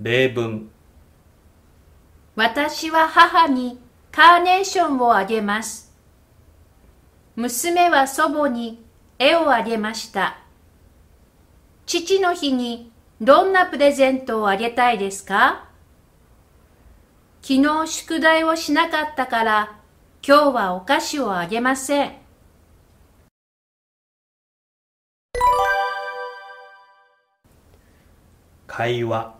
例文私は母にカーネーションをあげます。娘は祖母に絵をあげました。父の日にどんなプレゼントをあげたいですか？昨日宿題をしなかったから今日はお菓子をあげません。会話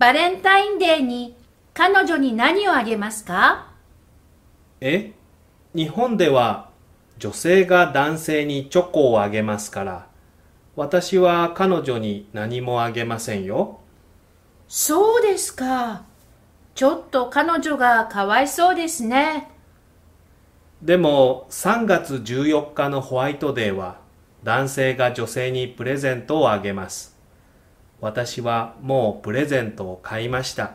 バレンタインデーに彼女に何をあげますか？え？日本では女性が男性にチョコをあげますから。私は彼女に何もあげませんよ。そうですか。ちょっと彼女がかわいそうですね。でも3月14日のホワイトデーは男性が女性にプレゼントをあげます私はもうプレゼントを買いました。